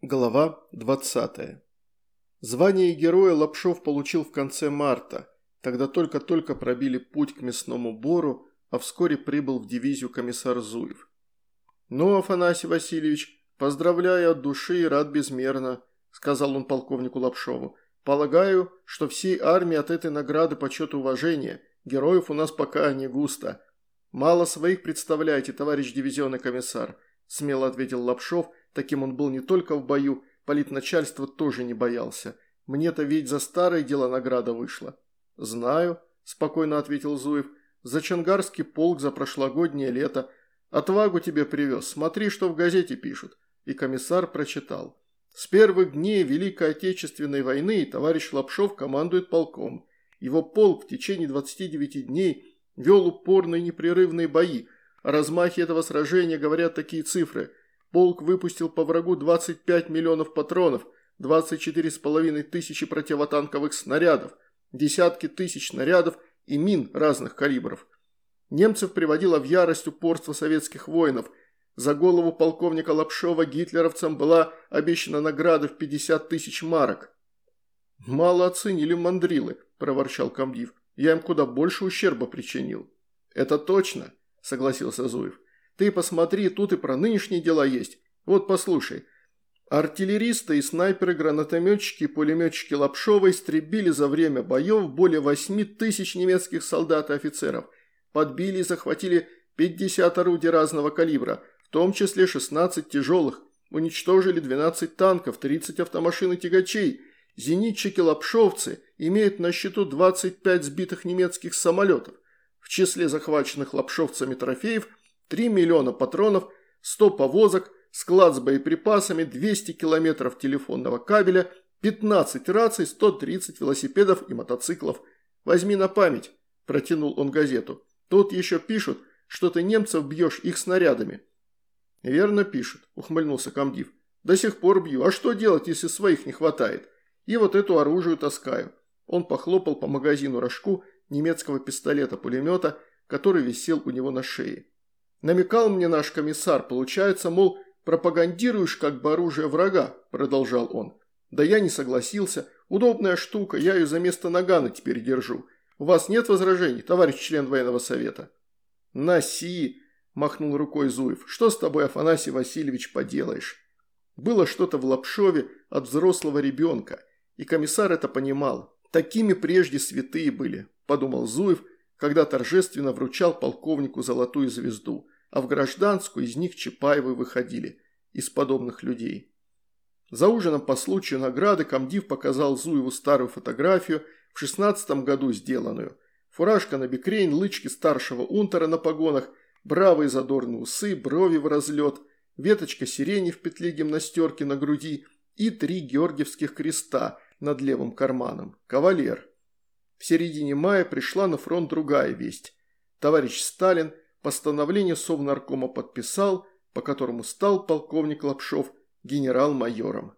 Глава 20. Звание героя Лапшов получил в конце марта. Тогда только-только пробили путь к мясному бору, а вскоре прибыл в дивизию комиссар Зуев. «Ну, Афанасий Васильевич, поздравляю от души и рад безмерно», – сказал он полковнику Лапшову. «Полагаю, что всей армии от этой награды почет и уважения. Героев у нас пока не густо. Мало своих представляете, товарищ дивизионный комиссар», – смело ответил Лапшов – Таким он был не только в бою, политначальство тоже не боялся. Мне-то ведь за старое дело награда вышла. «Знаю», – спокойно ответил Зуев, – «за Чангарский полк за прошлогоднее лето. Отвагу тебе привез, смотри, что в газете пишут». И комиссар прочитал. С первых дней Великой Отечественной войны товарищ Лапшов командует полком. Его полк в течение 29 дней вел упорные непрерывные бои. О размахе этого сражения говорят такие цифры. Полк выпустил по врагу 25 миллионов патронов, 24,5 тысячи противотанковых снарядов, десятки тысяч снарядов и мин разных калибров. Немцев приводило в ярость упорство советских воинов. За голову полковника Лапшова гитлеровцам была обещана награда в 50 тысяч марок. «Мало оценили мандрилы», – проворчал комдив. «Я им куда больше ущерба причинил». «Это точно», – согласился Зуев. Ты посмотри, тут и про нынешние дела есть. Вот послушай. Артиллеристы и снайперы-гранатометчики и пулеметчики Лапшова истребили за время боев более 8 тысяч немецких солдат и офицеров. Подбили и захватили 50 орудий разного калибра, в том числе 16 тяжелых. Уничтожили 12 танков, 30 автомашин и тягачей. Зенитчики-лапшовцы имеют на счету 25 сбитых немецких самолетов. В числе захваченных лапшовцами трофеев – 3 миллиона патронов, 100 повозок, склад с боеприпасами, 200 километров телефонного кабеля, 15 раций, 130 велосипедов и мотоциклов. Возьми на память, протянул он газету. Тут еще пишут, что ты немцев бьешь их снарядами. Верно пишут, ухмыльнулся комдив. До сих пор бью, а что делать, если своих не хватает? И вот эту оружие таскаю. Он похлопал по магазину рожку немецкого пистолета-пулемета, который висел у него на шее. Намекал мне наш комиссар, получается, мол, пропагандируешь как бы оружие врага, продолжал он. Да я не согласился. Удобная штука, я ее за место нагана теперь держу. У вас нет возражений, товарищ член военного совета? Носи, махнул рукой Зуев. Что с тобой, Афанасий Васильевич, поделаешь? Было что-то в Лапшове от взрослого ребенка, и комиссар это понимал. Такими прежде святые были, подумал Зуев, когда торжественно вручал полковнику золотую звезду, а в гражданскую из них Чапаевы выходили, из подобных людей. За ужином по случаю награды комдив показал Зуеву старую фотографию, в шестнадцатом году сделанную. Фуражка на бекрень, лычки старшего унтера на погонах, бравые задорные усы, брови в разлет, веточка сирени в петле гимнастерки на груди и три георгиевских креста над левым карманом. Кавалер. В середине мая пришла на фронт другая весть. Товарищ Сталин постановление Совнаркома подписал, по которому стал полковник Лапшов генерал-майором.